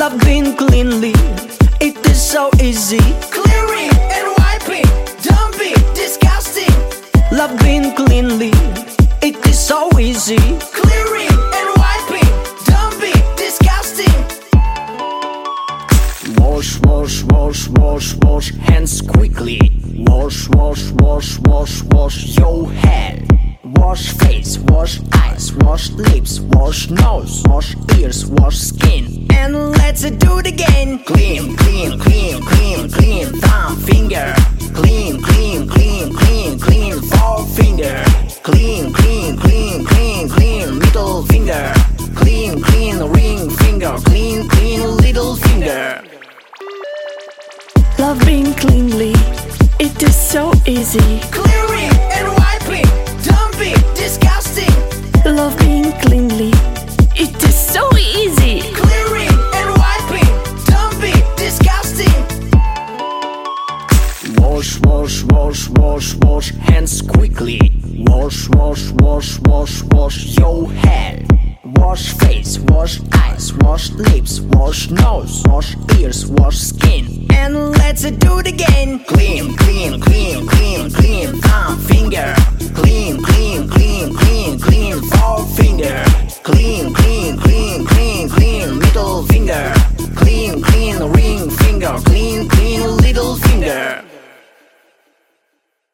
loving cleanly. It is so easy. Clearing and wiping, dumping, disgusting. Loving cleanly. It is so easy. Clearing and wiping, dumping, disgusting. Wash, wash, wash, wash, wash hands quickly. Wash, wash, wash, wash, wash your head. Wash face, wash eyes, wash lips, wash nose, wash ears, wash skin. And let's do it again. Clean, clean, clean, clean, clean, thumb finger. Clean, clean, clean, clean, clean, forefinger. Clean, clean, clean, clean, clean, middle finger. Clean, clean, ring finger. Clean, clean, little finger. Love being cleanly, it is so easy. Wash, wash, wash, wash, wash hands quickly. Wash, wash, wash, wash, wash your hand. Wash face, wash eyes, wash lips, wash nose, wash ears, wash skin. And let's do it again. Clean, clean, clean, clean, clean thumb finger. Clean, clean, clean, clean, clean forefinger. Clean, clean, clean, clean, clean middle finger. Clean, clean ring finger. Clean, clean little finger.